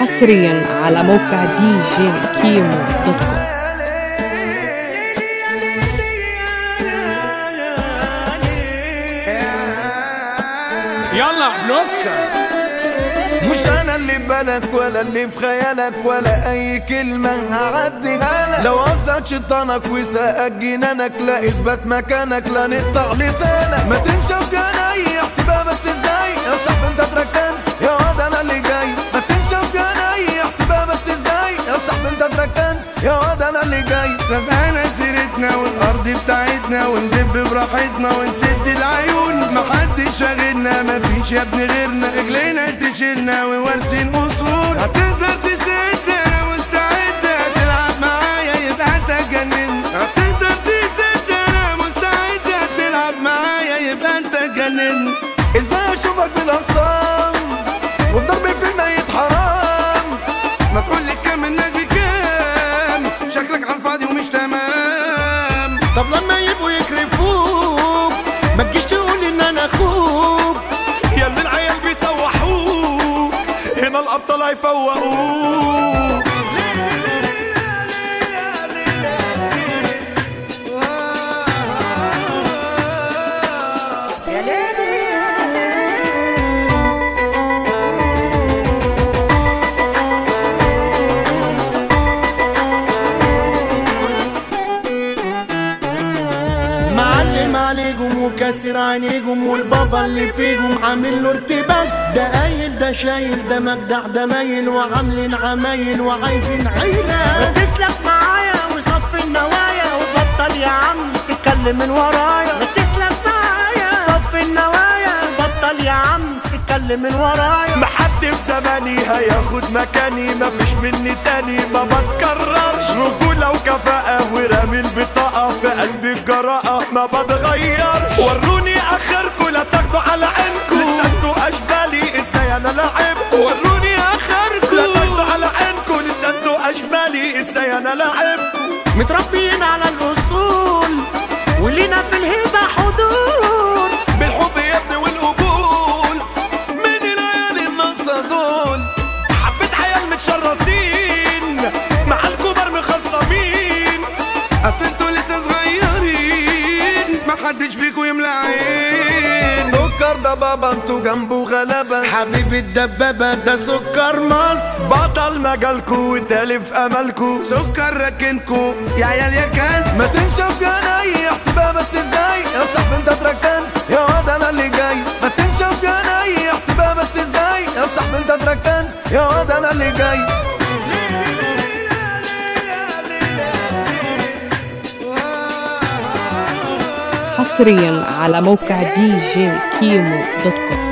حصريا على موقع دي جي كيمو dot com يلا بلوكة مش أنا اللي بالك ولا اللي في خيالك ولا أي كلمة هعديها لك لو وزعت شيطانك وساقك جنانك لا اثبت مكانك لا نقطع لسانك. يا واد أنا اللي جاي. سبقنا سيرتنا والأرض بتاعتنا وندب براحتنا ونسد العيون. محدش شاغلنا مفيش يا ابني غيرنا. رجلينا تشيلنا ووارثين اصول هتقدر تسد أنا مستعد. تلعب معايا يبقى أنت جنن. هتقدر تسد أنا مستعد. تلعب معايا يبقى أنت جنن. إزاي أشوفك والضرب طب لما يبقوا يكرفوك ما تجيش تقول إن أنا أخوك. يا اللي العيال بيسوحوك هنا الابطال هيفوقوك معلم عليكم وكاسر عينيكم والبابا اللي فيكم عامل له ارتباك. ده قايل ده شايل ده مجدع ده مايل وعاملين عمايل وعايزين عيلة. تسلك معايا وصف النوايا وبطل يا عم تتكلم من ورايا. تسلك معايا. صف النوايا بطل يا عم تتكلم من ورايا. محد في زماني هياخد مكاني مفيش مني تاني ما بتكررش. رجولة وكفاءة ورامي البطاقة في قلبي الجراءة ما بتغيرش. وروني اخركم لا تاخدوا على عينكم لسه أنتوا اشبالي إزاي أنا لعبكم وروني اخركم لا تاخدوا على عينكم لسه أنتوا اشبالي إزاي أنا لعبكم متربيين على دول حبة عيال متشرسين مع الكبر مخصمين. أصل أنتوا لسه صغيرين ما حدش فيكم يملى عين. سكر ده بابا أنتوا جنبه غلبة حبيبي الدبابة ده سكر مصر. بطل مجالكوا وتالف املكوا سكر ركنكم يا عيال يا كاس. ما تنشف يا ناي احسبها بس إزاي يا صاحبي انت تركان اللي جاي حصريا على موقع دي جي كيمو دوت كوم